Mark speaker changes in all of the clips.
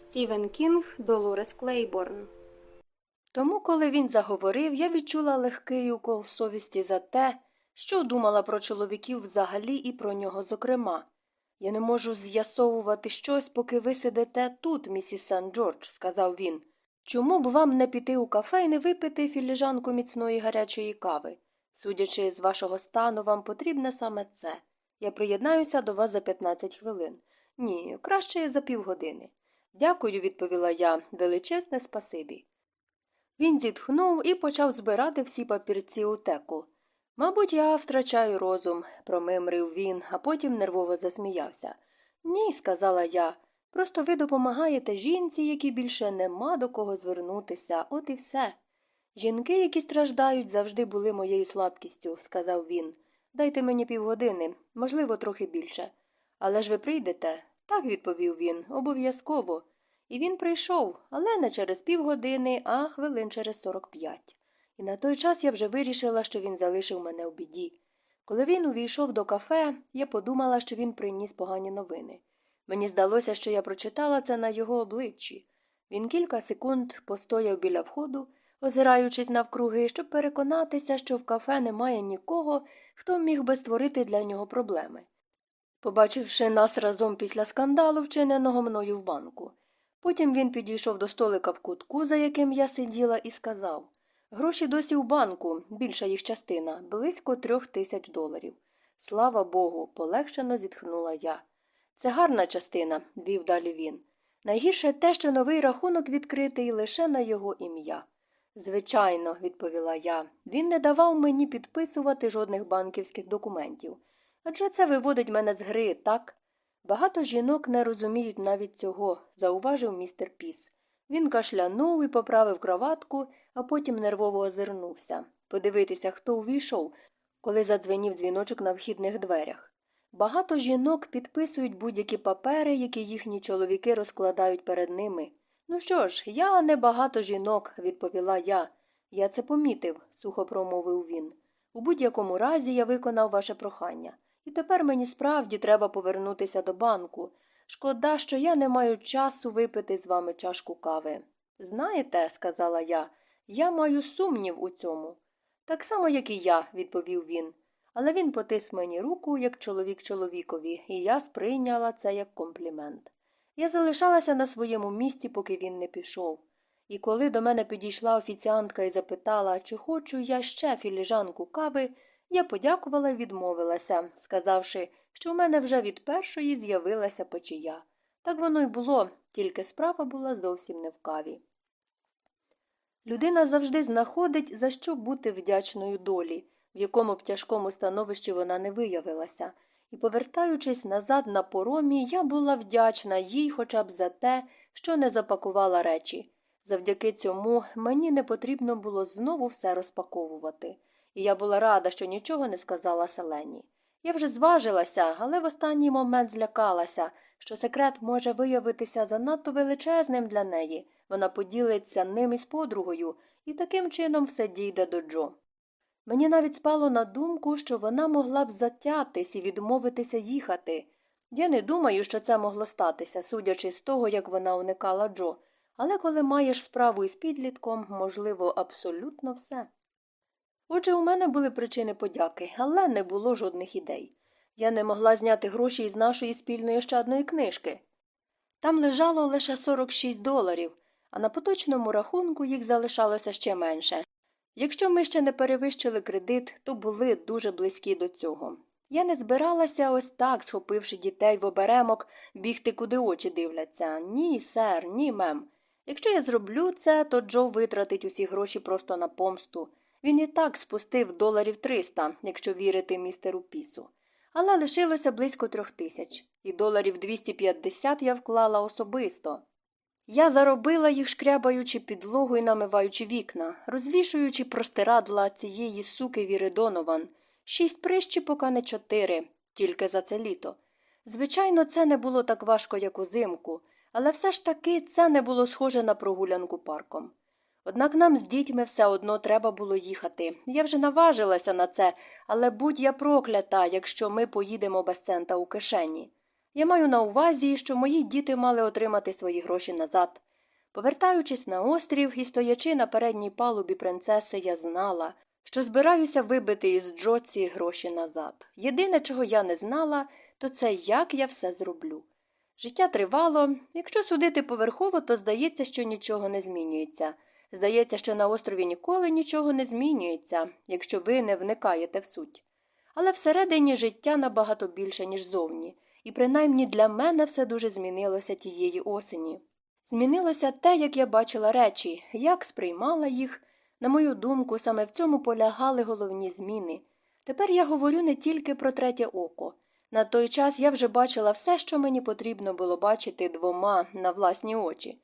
Speaker 1: Стівен Кінг Долорес Клейборн.
Speaker 2: Тому, коли він заговорив, я відчула легкий укол совісті за те, що думала про чоловіків взагалі і про нього зокрема. Я не можу з'ясовувати щось, поки ви сидите тут, місіс Сан Джордж, сказав він. Чому б вам не піти у кафе і не випити філіжанку міцної гарячої кави? Судячи з вашого стану, вам потрібне саме це. Я приєднаюся до вас за 15 хвилин. Ні, краще за півгодини. Дякую, відповіла я, величезне спасибі. Він зітхнув і почав збирати всі папірці у теку. Мабуть, я втрачаю розум, промимрив він, а потім нервово засміявся. Ні, сказала я. Просто ви допомагаєте жінці, якій більше нема до кого звернутися, от і все. Жінки, які страждають, завжди були моєю слабкістю, сказав він. Дайте мені півгодини, можливо, трохи більше. Але ж ви прийдете? Так, відповів він, обов'язково. І він прийшов, але не через півгодини, а хвилин через сорок п'ять. І на той час я вже вирішила, що він залишив мене у біді. Коли він увійшов до кафе, я подумала, що він приніс погані новини. Мені здалося, що я прочитала це на його обличчі. Він кілька секунд постояв біля входу, озираючись навкруги, щоб переконатися, що в кафе немає нікого, хто міг би створити для нього проблеми. Побачивши нас разом після скандалу, вчиненого мною в банку. Потім він підійшов до столика в кутку, за яким я сиділа, і сказав Гроші досі в банку, більша їх частина, близько трьох тисяч доларів. Слава Богу, полегшено зітхнула я. Це гарна частина, вів далі він. Найгірше те, що новий рахунок відкритий лише на його ім'я. Звичайно, відповіла я, він не давав мені підписувати жодних банківських документів. Адже це виводить мене з гри, так? Багато жінок не розуміють навіть цього, зауважив містер Піс. Він кашлянув і поправив кроватку, а потім нервово озирнувся подивитися, хто увійшов, коли задзвенів дзвіночок на вхідних дверях. Багато жінок підписують будь-які папери, які їхні чоловіки розкладають перед ними. Ну що ж, я не багато жінок, відповіла я. Я це помітив, сухо промовив він. У будь-якому разі я виконав ваше прохання. І тепер мені справді треба повернутися до банку. Шкода, що я не маю часу випити з вами чашку кави. Знаєте, сказала я, я маю сумнів у цьому. Так само, як і я, відповів він. Але він потис мені руку, як чоловік чоловікові, і я сприйняла це як комплімент. Я залишалася на своєму місці, поки він не пішов. І коли до мене підійшла офіціантка і запитала, чи хочу я ще філіжанку кави, я подякувала і відмовилася, сказавши, що в мене вже від першої з'явилася печія. Так воно й було, тільки справа була зовсім не в каві. Людина завжди знаходить, за що бути вдячною долі, в якому б тяжкому становищі вона не виявилася, і, повертаючись назад на поромі, я була вдячна їй хоча б за те, що не запакувала речі. Завдяки цьому мені не потрібно було знову все розпаковувати і я була рада, що нічого не сказала Селені. Я вже зважилася, але в останній момент злякалася, що секрет може виявитися занадто величезним для неї. Вона поділиться ним із подругою, і таким чином все дійде до Джо. Мені навіть спало на думку, що вона могла б затятись і відмовитися їхати. Я не думаю, що це могло статися, судячи з того, як вона уникала Джо, але коли маєш справу із підлітком, можливо, абсолютно все. Отже, у мене були причини подяки, але не було жодних ідей. Я не могла зняти гроші із нашої спільної ощадної книжки. Там лежало лише 46 доларів, а на поточному рахунку їх залишалося ще менше. Якщо ми ще не перевищили кредит, то були дуже близькі до цього. Я не збиралася ось так, схопивши дітей в оберемок, бігти, куди очі дивляться. Ні, сер, ні, мем. Якщо я зроблю це, то Джо витратить усі гроші просто на помсту. Він і так спустив доларів 300, якщо вірити містеру пісу. Але лишилося близько трьох тисяч, і доларів 250 я вклала особисто. Я заробила їх, шкрябаючи підлогу і намиваючи вікна, розвішуючи простирадла цієї суки Віри Донован. Шість прищіпок, а не чотири, тільки за це літо. Звичайно, це не було так важко, як узимку, але все ж таки це не було схоже на прогулянку парком. Однак нам з дітьми все одно треба було їхати. Я вже наважилася на це, але будь я проклята, якщо ми поїдемо без цента у кишені. Я маю на увазі, що мої діти мали отримати свої гроші назад. Повертаючись на острів і стоячи на передній палубі принцеси, я знала, що збираюся вибити із Джо ці гроші назад. Єдине, чого я не знала, то це як я все зроблю. Життя тривало, якщо судити поверхово, то здається, що нічого не змінюється. Здається, що на острові ніколи нічого не змінюється, якщо ви не вникаєте в суть. Але всередині життя набагато більше, ніж зовні, і принаймні для мене все дуже змінилося тієї осені. Змінилося те, як я бачила речі, як сприймала їх. На мою думку, саме в цьому полягали головні зміни. Тепер я говорю не тільки про третє око. На той час я вже бачила все, що мені потрібно було бачити двома на власні очі.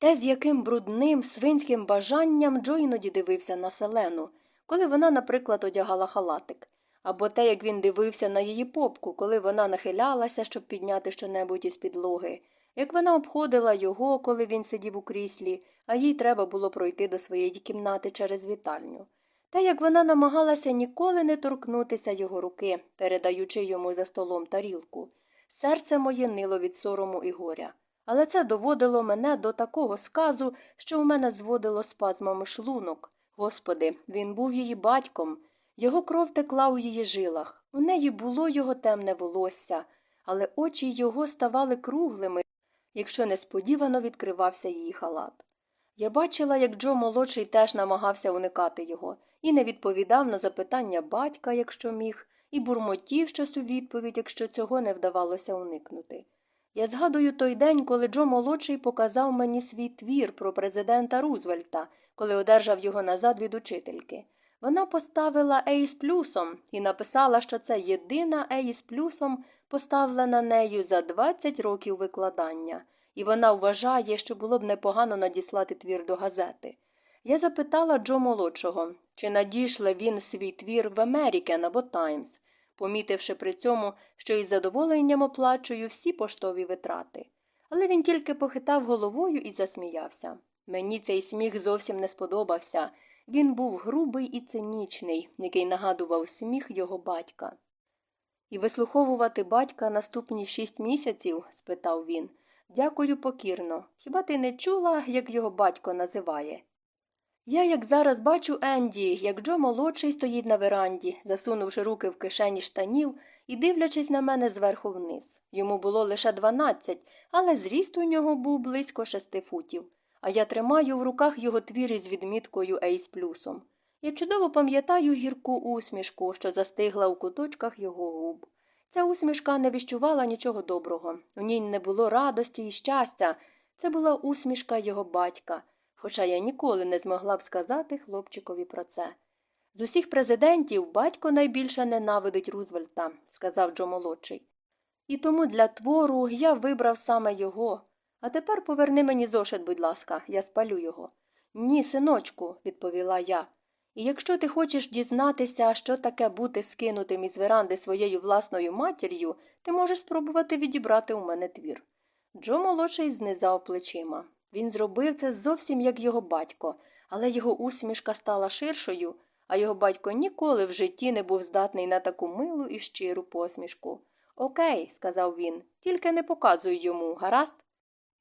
Speaker 2: Те, з яким брудним свинським бажанням Джо іноді дивився на селену, коли вона, наприклад, одягала халатик, або те, як він дивився на її попку, коли вона нахилялася, щоб підняти щонебудь із підлоги, як вона обходила його, коли він сидів у кріслі, а їй треба було пройти до своєї кімнати через вітальню. Те, як вона намагалася ніколи не торкнутися його руки, передаючи йому за столом тарілку. Серце моє нило від сорому і горя. Але це доводило мене до такого сказу, що у мене зводило спазмами шлунок. Господи, він був її батьком. Його кров текла у її жилах. У неї було його темне волосся, але очі його ставали круглими, якщо несподівано відкривався її халат. Я бачила, як Джо молодший теж намагався уникати його, і не відповідав на запитання батька, якщо міг, і бурмотів щось у відповідь, якщо цього не вдавалося уникнути. Я згадую той день, коли Джо молодший показав мені свій твір про президента Рузвельта, коли одержав його назад від учительки. Вона поставила Ей з плюсом і написала, що це єдина Ей з плюсом, поставлена нею за 20 років викладання, і вона вважає, що було б непогано надіслати твір до газети. Я запитала Джо молодшого, чи надішле він свій твір в American або Times, помітивши при цьому, що із задоволенням оплачую всі поштові витрати. Але він тільки похитав головою і засміявся. Мені цей сміх зовсім не сподобався. Він був грубий і цинічний, який нагадував сміх його батька. І вислуховувати батька наступні шість місяців? спитав він. Дякую покірно. Хіба ти не чула, як його батько називає? Я, як зараз бачу Енді, як Джо молодший стоїть на веранді, засунувши руки в кишені штанів і дивлячись на мене зверху вниз. Йому було лише дванадцять, але зріст у нього був близько шести футів, а я тримаю в руках його твір із відміткою Ейс плюсом. Я чудово пам'ятаю гірку усмішку, що застигла у куточках його губ. Ця усмішка не віщувала нічого доброго, у ній не було радості і щастя. Це була усмішка його батька, хоча я ніколи не змогла б сказати хлопчикові про це. З усіх президентів батько найбільше ненавидить Рузвельта, сказав Джо молодший. І тому для твору я вибрав саме його. А тепер поверни мені зошит, будь ласка, я спалю його. Ні, синочку, відповіла я. І якщо ти хочеш дізнатися, що таке бути скинутим із веранди своєю власною матір'ю, ти можеш спробувати відібрати у мене твір. Джо молодший знизав плечима. Він зробив це зовсім як його батько, але його усмішка стала ширшою, а його батько ніколи в житті не був здатний на таку милу і щиру посмішку. Окей, сказав він, тільки не показуй йому, гаразд?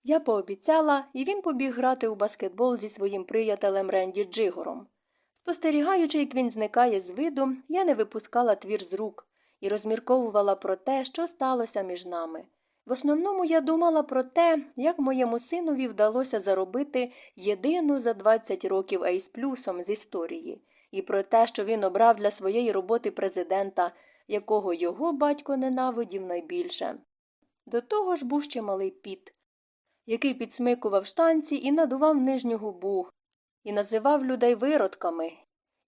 Speaker 2: Я пообіцяла, і він побіг грати у баскетбол зі своїм приятелем Ренді Джигором. Спостерігаючи, як він зникає з виду, я не випускала твір з рук і розмірковувала про те, що сталося між нами. В основному я думала про те, як моєму синові вдалося заробити єдину за 20 років ейс плюсом з історії, і про те, що він обрав для своєї роботи президента, якого його батько ненавидів найбільше. До того ж був ще малий піт, який підсмикував штанці і надував нижню губу, і називав людей виродками,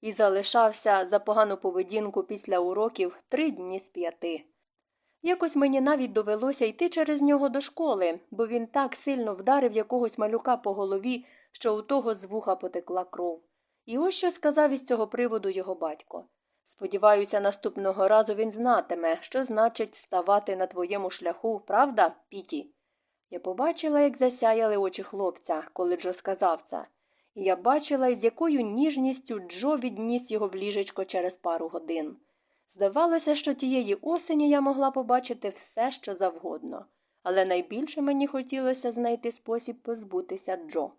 Speaker 2: і залишався за погану поведінку після уроків три дні з п'яти. Якось мені навіть довелося йти через нього до школи, бо він так сильно вдарив якогось малюка по голові, що у того з вуха потекла кров. І ось що сказав із цього приводу його батько. Сподіваюся, наступного разу він знатиме, що значить ставати на твоєму шляху, правда, Піті? Я побачила, як засяяли очі хлопця, коли Джо сказав це, і я бачила, з якою ніжністю Джо відніс його в ліжечко через пару годин. Здавалося, що тієї осені я могла побачити все, що завгодно, але найбільше мені хотілося знайти спосіб позбутися Джо.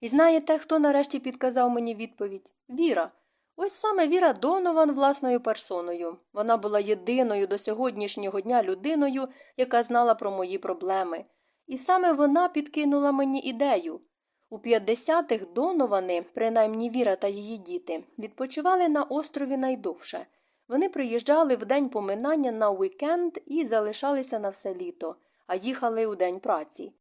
Speaker 2: І знаєте, хто нарешті підказав мені відповідь? Віра. Ось саме Віра Донован власною персоною. Вона була єдиною до сьогоднішнього дня людиною, яка знала про мої проблеми. І саме вона підкинула мені ідею. У 50-х Доновани, принаймні Віра та її діти, відпочивали на острові найдовше. Вони приїжджали в день поминання на уікенд і залишалися на все літо, а їхали у день праці.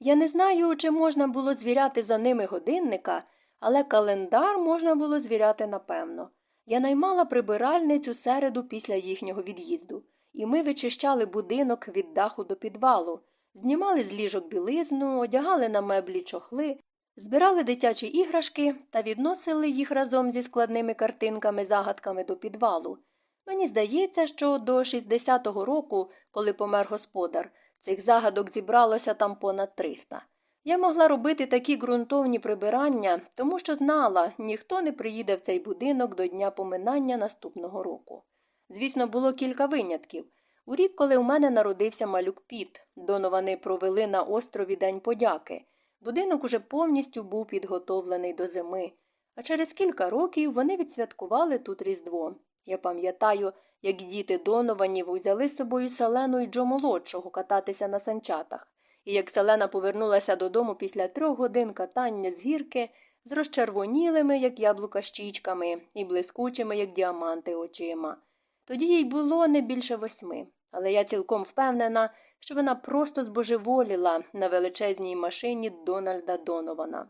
Speaker 2: Я не знаю, чи можна було звіряти за ними годинника, але календар можна було звіряти напевно. Я наймала прибиральницю середу після їхнього від'їзду, і ми вичищали будинок від даху до підвалу, знімали з ліжок білизну, одягали на меблі чохли, збирали дитячі іграшки та відносили їх разом зі складними картинками загадками до підвалу. Мені здається, що до 60-го року, коли помер господар, цих загадок зібралося там понад 300. Я могла робити такі ґрунтовні прибирання, тому що знала, ніхто не приїде в цей будинок до дня поминання наступного року. Звісно, було кілька винятків. У рік, коли у мене народився малюк Піт, доновани провели на острові День подяки. Будинок уже повністю був підготовлений до зими, а через кілька років вони відсвяткували тут Різдво. Я пам'ятаю, як діти Донованів узяли з собою Селену і Джо молодшого кататися на санчатах, і як Селена повернулася додому після трьох годин катання з гірки з розчервонілими, як яблука щічками, і блискучими, як діаманти, очима. Тоді їй було не більше восьми, але я цілком впевнена, що вона просто збожеволіла на величезній машині Дональда Донована.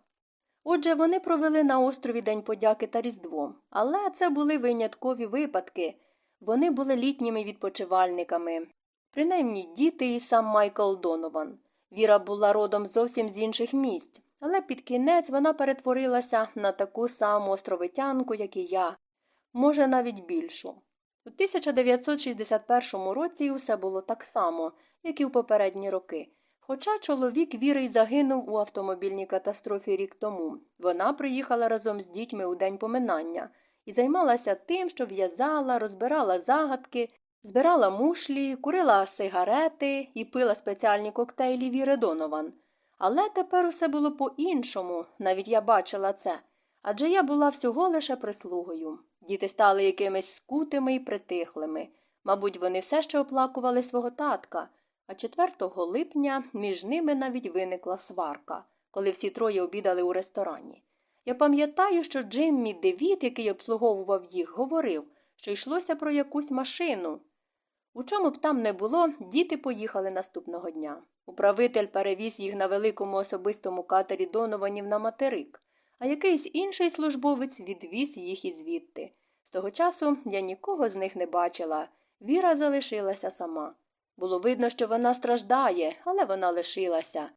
Speaker 2: Отже, вони провели на острові День подяки та Різдво, але це були виняткові випадки. Вони були літніми відпочивальниками, принаймні діти і сам Майкл Донован. Віра була родом зовсім з інших місць, але під кінець вона перетворилася на таку саму островитянку, як і я, може навіть більшу. У 1961 році усе було так само, як і в попередні роки. Хоча чоловік віри й загинув у автомобільній катастрофі рік тому, вона приїхала разом з дітьми у день поминання і займалася тим, що в'язала, розбирала загадки, збирала мушлі, курила сигарети і пила спеціальні коктейлі Віри Донован. Але тепер усе було по-іншому, навіть я бачила це. Адже я була всього лише прислугою. Діти стали якимись скутими і притихлими. Мабуть, вони все ще оплакували свого татка. А 4 липня між ними навіть виникла сварка, коли всі троє обідали у ресторані. Я пам'ятаю, що Джиммі Девід, який обслуговував їх, говорив, що йшлося про якусь машину. У чому б там не було, діти поїхали наступного дня. Управитель перевіз їх на великому особистому катері Донованів на материк, а якийсь інший службовець відвіз їх і звідти. З того часу я нікого з них не бачила. Віра залишилася сама. Було видно, що вона страждає, але вона лишилася.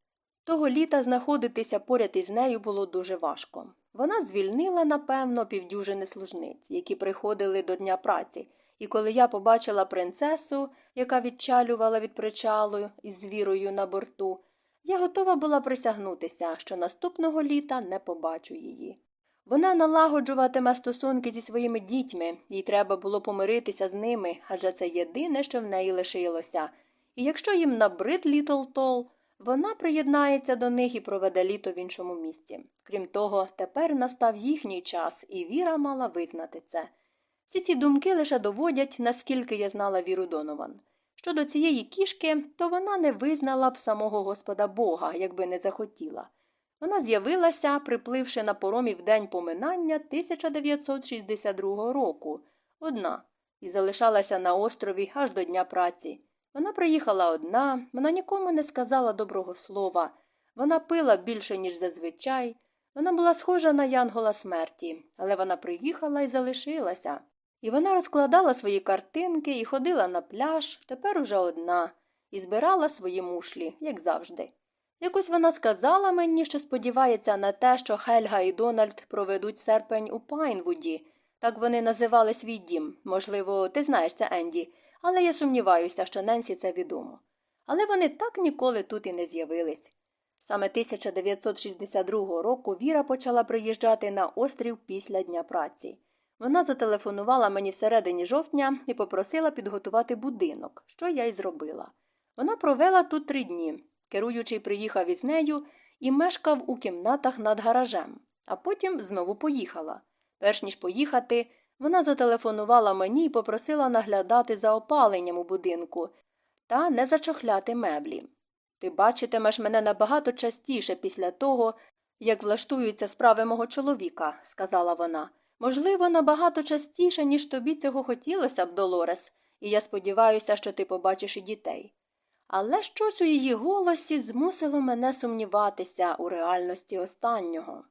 Speaker 2: Того літа знаходитися поряд із нею було дуже важко. Вона звільнила, напевно, півдюжини служниць, які приходили до дня праці, і коли я побачила принцесу, яка відчалювала від причалу із вірою на борту, я готова була присягнутися, що наступного літа не побачу її. Вона налагоджуватиме стосунки зі своїми дітьми, їй треба було помиритися з ними, адже це єдине, що в неї лишилося. І якщо їм набрид Літл Тол, вона приєднається до них і проведе літо в іншому місці. Крім того, тепер настав їхній час, і Віра мала визнати це. Всі ці думки лише доводять, наскільки я знала Віру Донован. Щодо цієї кішки, то вона не визнала б самого Господа Бога, якби не захотіла. Вона з'явилася, припливши на поромі в день поминання 1962 року, одна, і залишалася на острові аж до Дня праці. Вона приїхала одна, вона нікому не сказала доброго слова, вона пила більше, ніж зазвичай. Вона була схожа на Янгола смерті, але вона приїхала і залишилася. І вона розкладала свої картинки і ходила на пляж, тепер уже одна, і збирала свої мушлі, як завжди. Якось вона сказала мені, що сподівається на те, що Хельга і Дональд проведуть серпень у Пайнвуді. Так вони називали свій дім. Можливо, ти знаєш це, Енді, але я сумніваюся, що Ненсі це відомо. Але вони так ніколи тут і не з'явились. Саме 1962 року Віра почала приїжджати на острів після Дня праці. Вона зателефонувала мені всередині жовтня і попросила підготувати будинок, що я й зробила. Вона провела тут три дні. Керуючий приїхав із нею і мешкав у кімнатах над гаражем, а потім знову поїхала. Перш ніж поїхати, вона зателефонувала мені і попросила наглядати за опаленням у будинку та не зачохляти меблі. Ти бачитимеш мене набагато частіше після того, як влаштуються справи мого чоловіка, сказала вона. Можливо, набагато частіше, ніж тобі цього хотілося б, Долорес, і я сподіваюся, що ти побачиш і дітей. Але щось у її голосі змусило мене сумніватися у реальності останнього.